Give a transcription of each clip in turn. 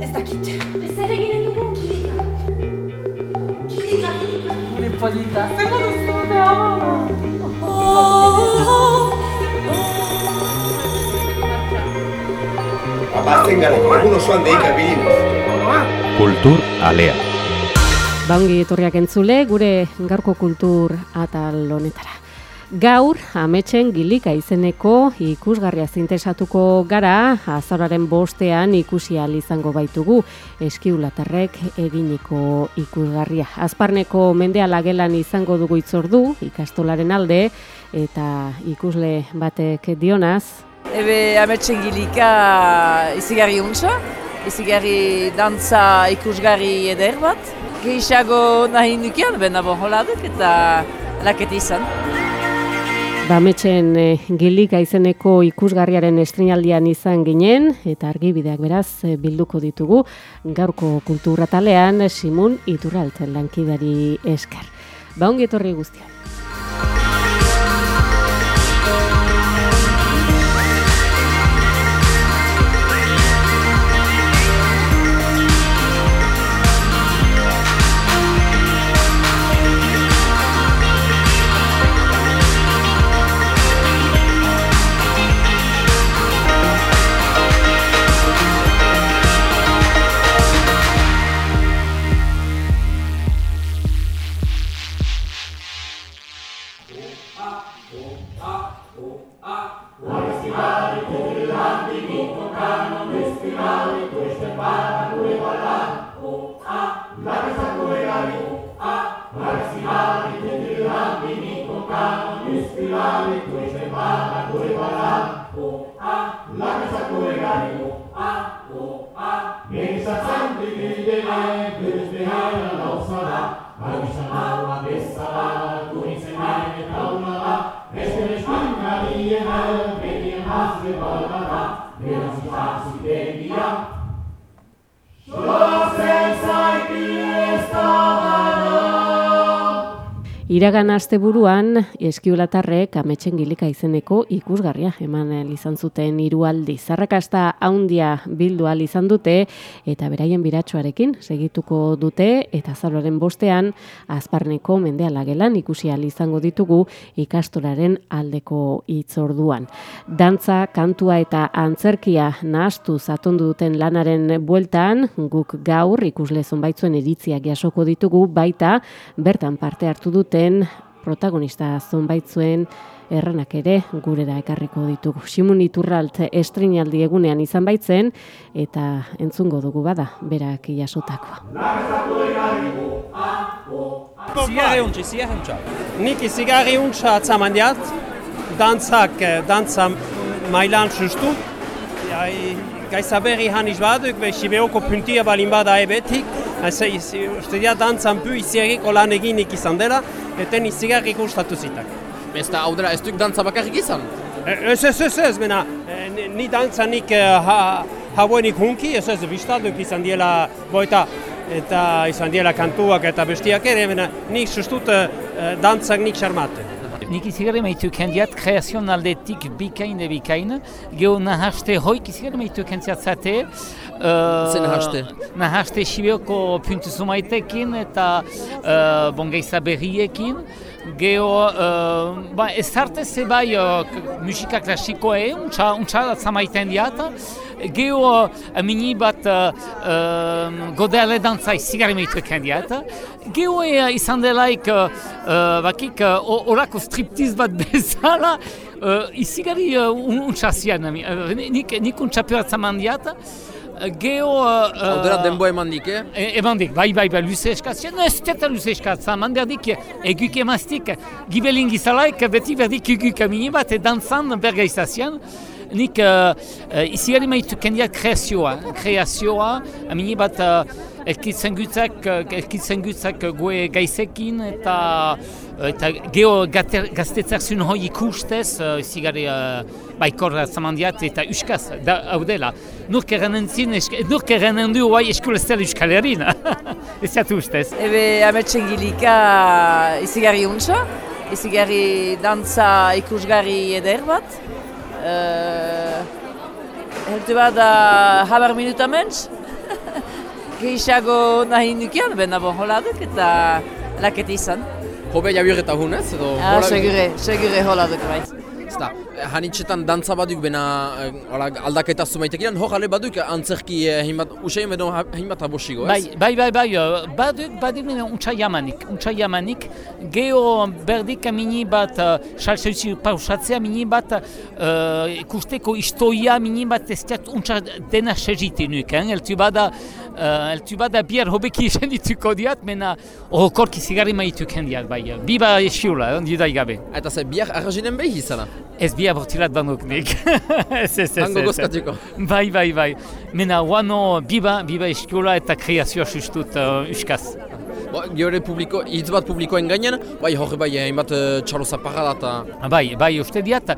Ez dakit. Ez ere ginen dugu. Kilika. Kilika, kilika. Gure polita. Zer duzu, beha? Abatzen gara, egun osoan deika bilinez. Kultur Alea. Baungi etorriak entzule, gure gaurko kultur atal honetara. Gaur, ametxen gilika izeneko ikusgarria zintesatuko gara, azararen bostean ikusi izango baitugu eskiulatarrek eginiko ikusgarria. Azparneko mendea lagelan izango dugu itzordu, ikastolaren alde, eta ikusle batek dionaz, Ebe ametsen gilika izigarri untsa, izigarri dantza ikusgarri eder bat. Gehiago nahi nukean, bena bon hola duk eta laket izan. Bametxen e, gilika izeneko ikusgarriaren estrinaldian izan ginen, eta argibideak beraz eh, bilduko ditugu gaurko kulturatalean Simun Iturralt lankidari esker. Ba ongi etorri guztiak. Iragan asteburuan eskiulatarrek ametxen gilika izeneko ikusgarria eman izan zuten hiru aldi. Zarrakasta haundia bildu ahal izan dute eta beraien biratxoarekin segituko dute eta zaloren bostean azparneko mendea lagelan ikusi ahal izango ditugu ikastoraren aldeko hitzorduan. Dantza, kantua eta antzerkia nahastu zatondu duten lanaren bueltan guk gaur ikusle zonbaitzuen eritziak jasoko ditugu baita bertan parte hartu dute protagonista zonbaitzuen erranak ere gurera ekarriko ditugu. Simun Iturralt estrinaldi egunean izan baitzen eta entzungo dugu bada berak jasotakoa. Zigarri untxa, zigarri untxa. Nik zigarri untxa atzaman diat, dantzak, dantza mailan sustu. Gaiza berri haniz baduk, behi beoko puntia balin bada ebetik. Uste dira dantzan pu iziarriko lan eginik izan dela, eten izigarrik ustatu zitak. Ez da, hau dela, ez duk dantza bakarrik izan? Ez, ez, ez, ez, bena, ni dantzanik ha, hauenik hunki, ez ez, biztalduk izan diela boita, eta izan diela kantuak eta bestiak ere, bena, nik sustut dantzak nik xarmate. Nik izigarri maitu kendiat kreazion aldetik bikain bikain, geho nahaste hoik izigarri maitu kendiatzate. Uh, Zer nahaste? Nahaste sibioko puntu zumaitekin eta uh, bongeiza berriekin. Geho, uh, ba, ez hartez bai uh, musika klasikoa e, untsa, untsa zamaiten diat. Geho, uh, mini bat uh, uh, godele dantza izigarri maitu kendiat. Geho e, izan delaik, uh, bakik, uh, orako striptiz bat bezala, uh, izigarri uh, untsazian, uh, nik, nik untsaperat zamandiat. Geo... Hau dela denbo eman dik, eh? E, eman dik, bai, bai, bai, luze eskatzia, no ez teta luze eskatzia, mander dik, eguk emaztik, gibelin gizalaik, beti berdik eguk amini bat, dantzan berga izazian. Nik uh, uh, izi gari maitu kendiak kreazioa, kreazioa, amini bat uh, elkitzen gutzak, elkitzen gutzak goe gaizekin eta eta geho gaztetzak zuen hoi ikustez, uh, izi gari uh, baikor zamandiat eta uskaz, da, hau dela. Nurk eranen zin, nurk eranen du bai eskolestel euskal herrin, ez zatu ustez. Ebe ametsen gilika izigarri untsa, izigarri dantza ikusgarri eder bat. Uh, Heltu bat da habar minuta mentz. gehiago nahi nukean, bena bon hola eta lakete izan. Hobe jabir eta hunez, edo... Ah, hola- segure, segure hola duk bai. Zta, hanitxetan dantza baduk bena eh, aldaketa zumaitekidan, hor ale baduk antzerki eh, hinbat, usein edo ha- hinbat abosigo, ez? Bai, bai, bai, bai, baduk, baduk mena untsa jamanik, untsa jamanik, geho berdik mini bat, uh, salsautzi pausatzea mini bat, uh, ikusteko istoia mini bat ez dut untsa dena segite nuk, eh? eltu bada, uh, eltu bada bier hobeki esen dituko diat, mena horkorki zigarri maituk hendiat, bai, biba esiula, eh, dudai gabe. Eta ze, biak arrazinen behi izana, Ez bia bortilat banuk nik. ez, ez, ez, hango ez. gozkatuko. Bai, bai, bai. Mena, wano biba, biba eskola eta kreazioa sustut uh, uskaz. Bo, Geore publiko, hitz bat publikoen gainen, bai hor bai hainbat uh, txalo zaparra da eta... Bai, bai, uste diat,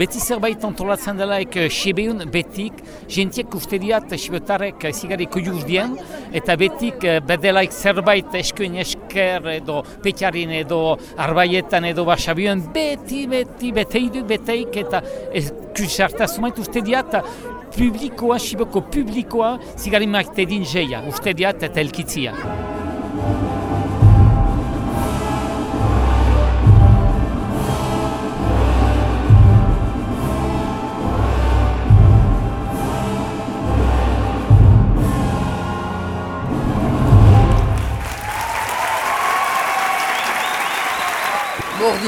beti zerbait antolatzen delaik eh, Sibeun betik, jentiek uste diat Sibetarrek zigariko juz dien, eta betik eh, bedelaik zerbait eskuen esker edo petxarin edo arbaietan edo basabion, beti, beti, beteidu, beteik, eta ez kusartazumait uste diat, publikoa, Sibeko publikoa, zigari maite din jeia, uste diat eta elkitzia.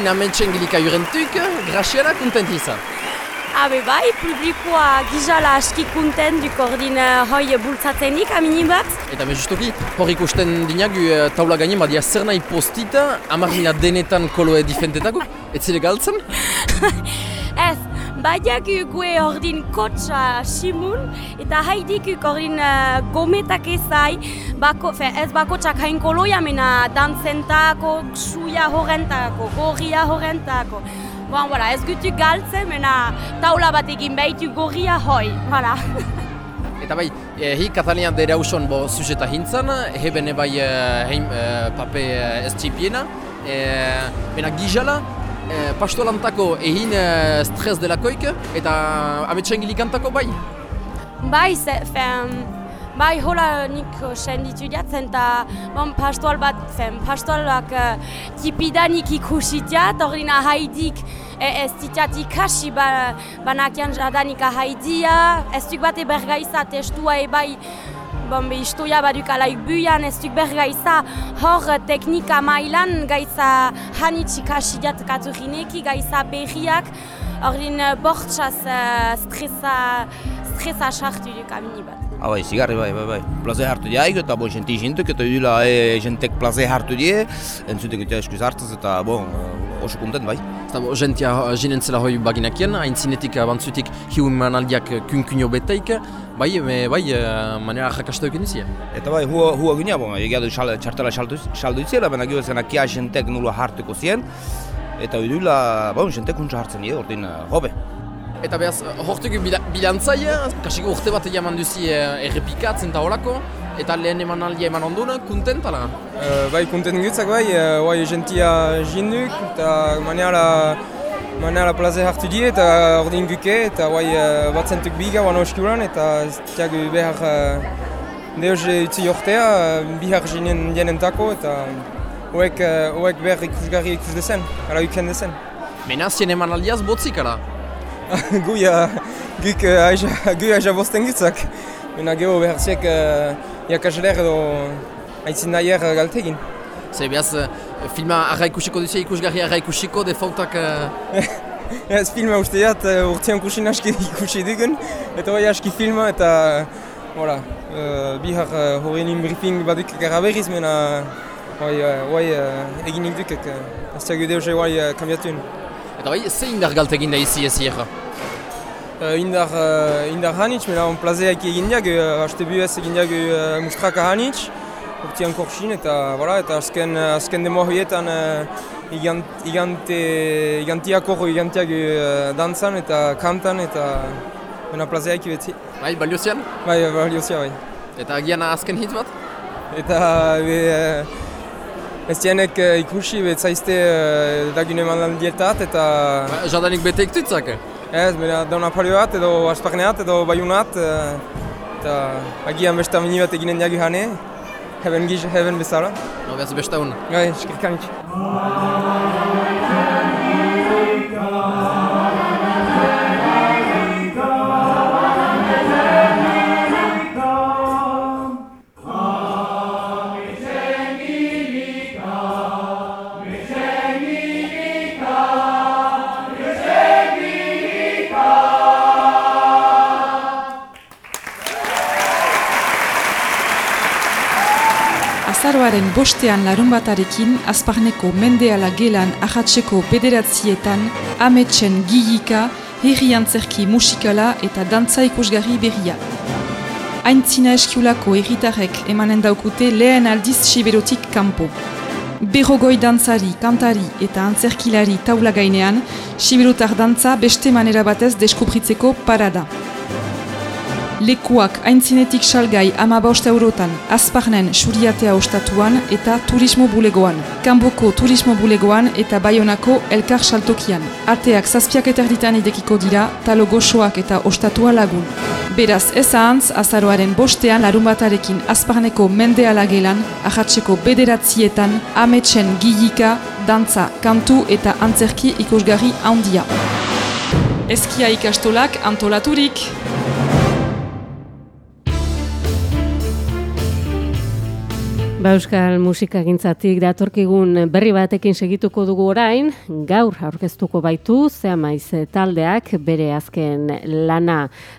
Bordin amentsen gilika jurentuk, graziara kontent izan. Habe bai, publikoa gizala aski kunten duk ordin uh, hoi bultzatzenik amini bat. Eta me justuki, hor ikusten dinagu eh, taula gainen badia zer nahi postita, amar mina denetan koloe difentetako, ez zile galtzen? Ez, badiak gue ordin kotsa simun, eta haidikuk ordin uh, gometak ezai, bako, fe, ez bakotsak hain koloia mena dantzentako, suia horrentako, gorria horrentako. Bon, voilà, ez gutu galtzen, mena taula bat egin behitu gorria hoi, voilà. Eta bai, eh, hi Katalian dere hauson bo sujeta hintzan, hebene bai eh, heim eh, pape eh, ez txipiena, eh, bena gizala, eh, pastolantako egin eh, stres delakoik, eta ametsen gilikantako bai. Bai, ze, fen, bai, hola nik uh, senditu jatzen, eta bon, pastoal bat, fen, pastoalak uh, tipidanik ikusit jat, horrena haidik e, ez ditjat ikasi ba, banakian jadanik haidia, ez duk bate bergaiza testua e bai, bon, be, baduk alaik buian, ez duk bergaiza hor uh, teknika mailan gaiza hanitz ikasi jat katurineki, gaiza berriak, Horrin uh, bortxaz uh, stresa, stresa sartu duk amini bat. Ah bai, zigarri bai, bai, bai. Plaze hartu diaik eta bo, jenti jentuk eta dula e, jentek plaze hartu die, entzutek eta eskuz hartaz eta bon, eh, oso kontent bai. Eta bo, jentia jinen zela hoi baginakien, hain zinetik bantzutik hiun manaldiak kunkunio betaik, bai, me, bai, eh, manera jakastu egin dizia. Eta bai, hua, hua gina, bon, egia du xal, txartela saldu, itzela, baina gio zen akia jentek nula hartuko zien, eta dula, bon, jentek untsa hartzen die, ordin, eh, hobe. Eta behaz, hortuko bila, bilantzaia, kasiko urte bat eman duzi eh, errepikatzen eta horako, eta lehen eman aldia eman onduna, kuntentala? Uh, bai, kontent gutzak bai, uh, bai gentia jinduk, eta maneala, maneala plaze hartu die, eta ordin guke, eta bai uh, batzentuk biga, wan oskuran, eta ez tiagu behar uh, deoz utzi jortea, uh, bihar jinen dienentako, eta hoek, uh, hoek behar ikusgarri ikus dezen, ala uken dezen. Menazien eman aldiaz botzikara. Guia, guk uh, aija, gu aija bosten gutzak. Mena geho behar ziek uh, jakasler edo aitzin nahier uh, galtegin. Ze behaz, eh, filma arra ikusiko duzia ikusgarri arra ikusiko, defautak... eh, Ez filma uste jat, uh, urtean kusin aski ikusi dugun, eta bai aski filma eta voilà, uh, bihar uh, horrenin briefing baduk gara berriz, mena bai, uh, uh, eginik dukek, uh, ez tiago deus bai uh, kambiatun. Eta bai, ze indar galtegin da izi ez hier? Uh, indar, uh, indar hanitz, mena on plazeak egin diag, uh, haste ez egin diag uh, mustraka hanitz, urtean korsin, eta, voilà, eta azken, azken demo horietan uh, igant, igante, igantiak horro igantiak uh, dantzan eta kantan, eta mena plazeak beti. Bai, baliozian? Bai, baliozia bai. Eta agian azken hitz bat? Eta be, uh, ez dienek uh, ikusi betzaizte uh, dagune mandietat eta... Ba, Jadanik bete iktutzak? Ez, bera dona palio bat edo asparneat edo baiunat uh, eta agian beste amini bat eginen diagu hane. heben giz, heben bezala. No, behaz beste hon. Gai, eskerkanik. Azaroaren bostean larun batarekin, azparneko mendeala gelan ahatseko bederatzietan, ametsen gigika, herri antzerki musikala eta dantza ikusgarri berria. Aintzina eskiulako erritarrek emanen daukute lehen aldiz siberotik kanpo. Berrogoi dantzari, kantari eta antzerkilari taula gainean, siberotar dantza beste manera batez deskubritzeko parada. Lekuak aintzinetik salgai ama bost eurotan, azparnen suriatea ostatuan eta turismo bulegoan. Kanboko turismo bulegoan eta Baionako elkar saltokian. Ateak zazpiak eterditan idekiko dira, talo goxoak eta ostatua lagun. Beraz, ez ahantz, azaroaren bostean larun batarekin azparneko mende alagelan, ahatseko bederatzietan, ametsen gilika, dantza, kantu eta antzerki ikusgarri handia. Eskia ikastolak antolaturik! Ba Euskal musikagintzatik datorkigun berri batekin segituko dugu orain, gaur aurkeztuko baitu zea maiz taldeak bere azken lana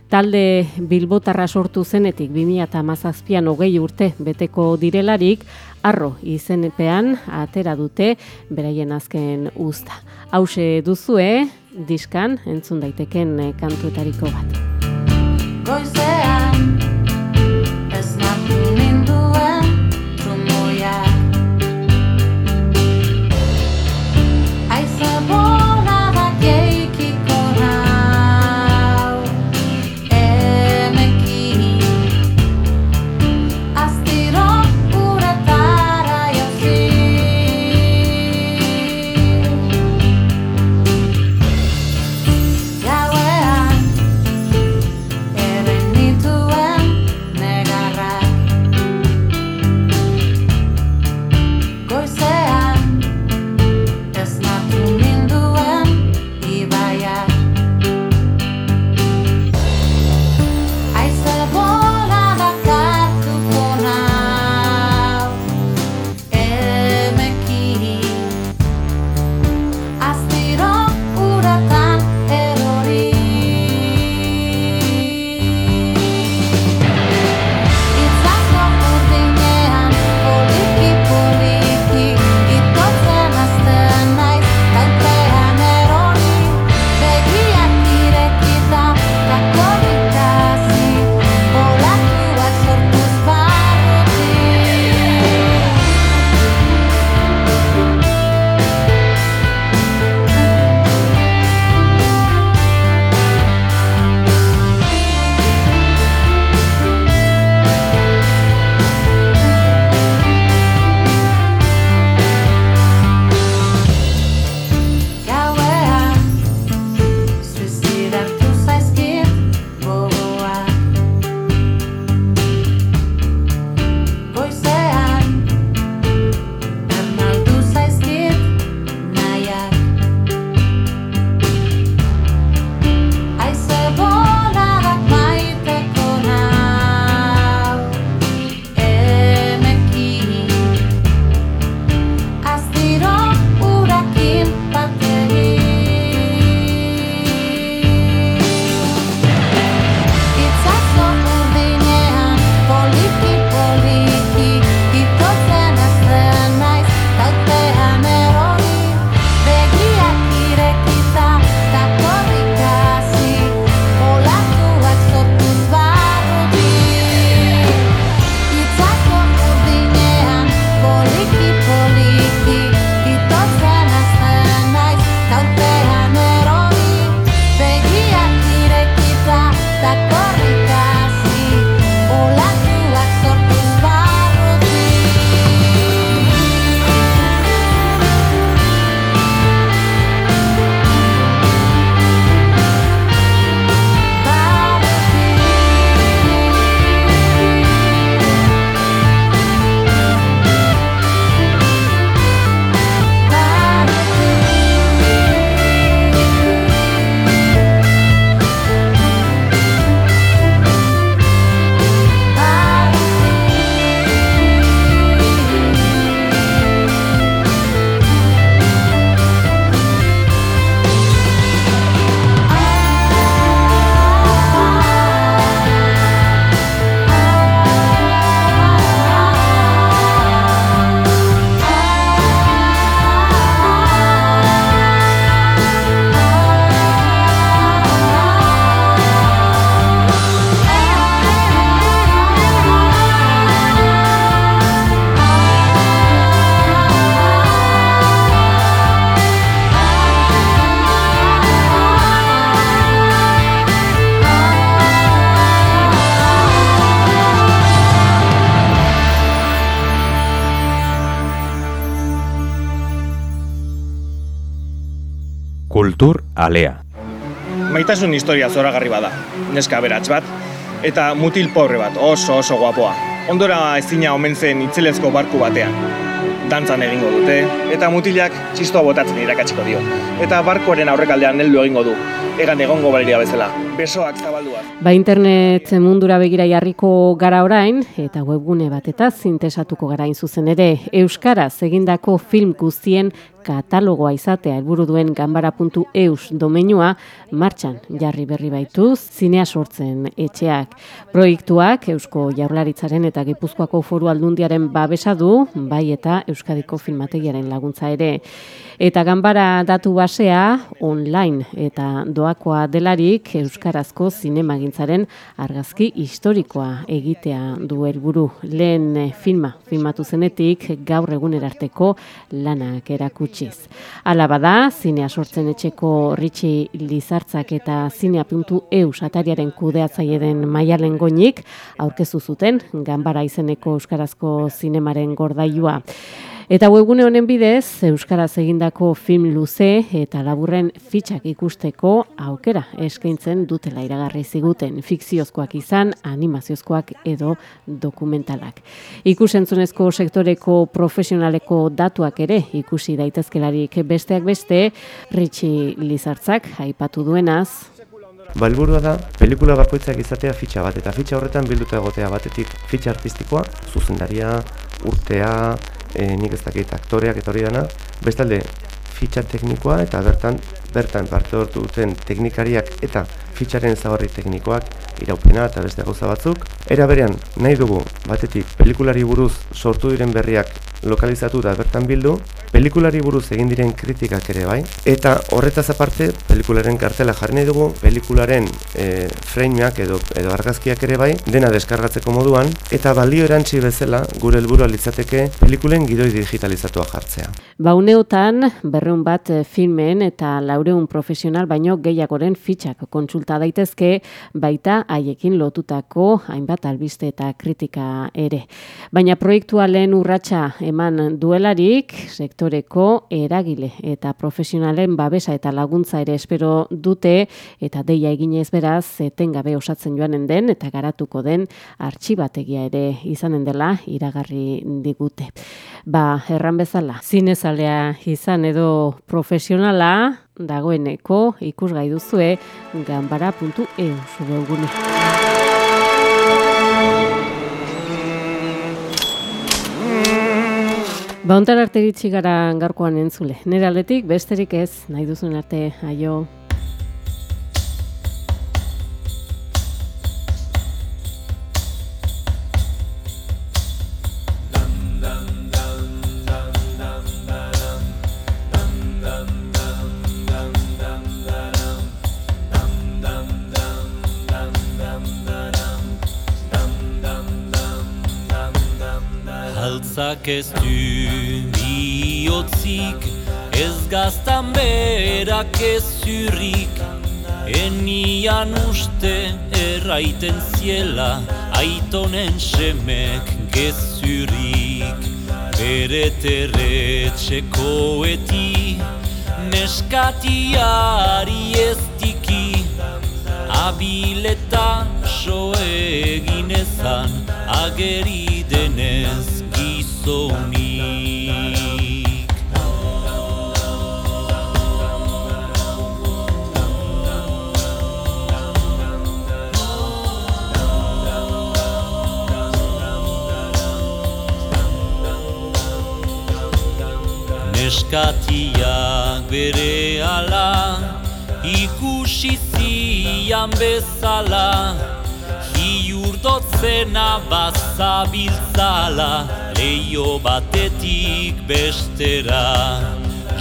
talde bilbotarra sortu zenetik 2017an hogei urte beteko direlarik, arro izenepean atera dute beraien azken usta. Hause duzue, diskan entzun daiteken kantuetariko bat. Alea. Maitasun historia zoragarri bada, neska aberats bat, eta mutil pobre bat, oso oso guapoa. Ondora ezina omen zen itzelezko barku batean. Dantzan egingo dute, eta mutilak txistoa botatzen irakatsiko dio. Eta barkuaren aurrekaldean heldu egingo du, egan egongo baleria bezala. Besoak zabalduak. Ba internet mundura begira jarriko gara orain, eta webgune batetaz zintesatuko gara zuzen ere, Euskaraz egindako film guztien katalogoa izatea helburu duen ganbara.eus domeinua martxan jarri berri baituz zinea sortzen etxeak. Proiektuak Eusko Jaurlaritzaren eta Gipuzkoako Foru Aldundiaren babesa du, bai eta Euskadiko filmategiaren laguntza ere. Eta ganbara datu basea online eta doakoa delarik Euskarazko zinemagintzaren argazki historikoa egitea du helburu. Lehen eh, filma filmatu zenetik gaur egunerarteko lanak erakutsiz. Hala bada, zinea sortzen etxeko Ritxi Lizartzak eta zinea.eus atariaren kudeatzaile den Maialen Goinik aurkezu zuten ganbara izeneko euskarazko zinemaren gordailua. Eta webgune honen bidez, Euskaraz egindako film luze eta laburren fitxak ikusteko aukera eskaintzen dutela iragarri ziguten fikziozkoak izan, animaziozkoak edo dokumentalak. Ikusentzunezko sektoreko profesionaleko datuak ere ikusi daitezkelarik besteak beste, Ritxi Lizartzak aipatu duenaz, Balburua da, pelikula bakoitzak izatea fitxa bat, eta fitxa horretan bilduta egotea batetik fitxa artistikoa, zuzendaria, urtea, e, nik ez dakit aktoreak eta hori dana, bestalde fitxa teknikoa eta bertan bertan parte hartu duten teknikariak eta fitxaren zabarri teknikoak iraupena eta beste gauza batzuk. Era berean, nahi dugu batetik pelikulari buruz sortu diren berriak lokalizatu da bertan bildu, pelikulari buruz egin diren kritikak ere bai, eta horretaz aparte, pelikularen kartela jarri nahi dugu, pelikularen e, frameak edo, edo argazkiak ere bai, dena deskargatzeko moduan, eta balio erantzi bezala gure helburua litzateke pelikulen gidoi digitalizatua jartzea. Bauneotan, berreun bat eh, filmen eta laureun profesional baino gehiagoren fitxak kontsulta daitezke, baita haiekin lotutako hainbat albiste eta kritika ere. Baina proiektua lehen urratsa eman duelarik, sektoreko eragile eta profesionalen babesa eta laguntza ere espero dute, eta deia eginez beraz, etengabe osatzen joanen den, eta garatuko den artxibategia ere izanen dela iragarri digute. Ba, erran bezala, zinezalea izan edo profesionala, dagoeneko ikusgai duzue ganbara.eu webgune. Ba, ontar arte iritsi gara gaurkoan entzule. Nire aldetik, besterik ez, nahi duzun arte, aio. Altzak ez du bihotzik, ez gaztan berak ez zurrik, enian uste erraiten ziela, aitonen semek gezurik. Bere terretxekoeti, neskatiari ez diki, abileta so eginezan, ageri denez gizonik. Neskatiak bere ala, ikusi zian bezala, Hiurdotzena bazabiltzala, leio batetik bestera.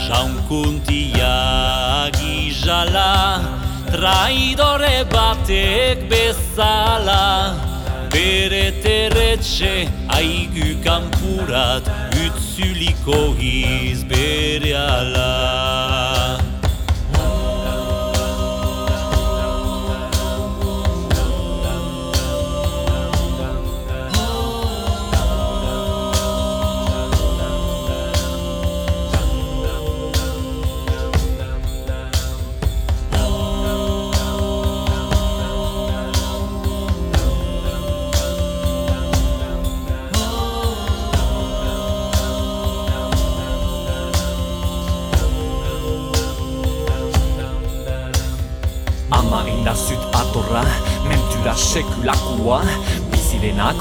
Jaunkuntia gizala, traidore batek bezala, bere terretxe aigu kanpurat, utzuliko giz bere ala.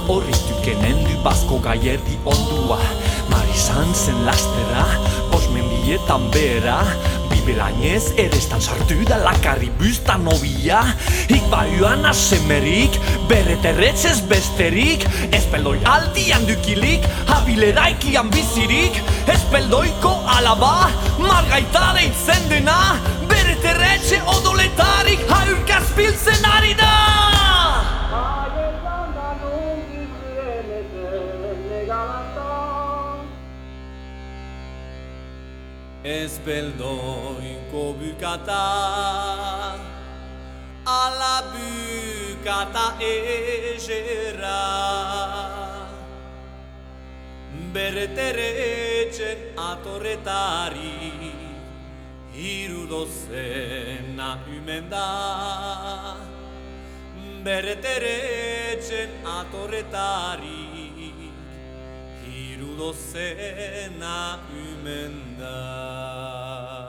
Bizirenak horritukenen du bazko gaierdi ondua. Marisan zen lastera, osmendietan behera. Bibelainez erestan sartu da lakarri buzta nobia Ik baiuan asemerik, berreterretzez besterik. Espeldoi aldian dukilik, habileraikian bizirik. Espeldoiko alaba, margaita deitzen dena. Berreterretxe odoletarik, haurkaz biltzen ari da Espeldoiko bukata Ala bukata ezera Berteretzen atorretari Hiru dozena umen da. Berteretzen atorretari Hiru dozena umen da Ez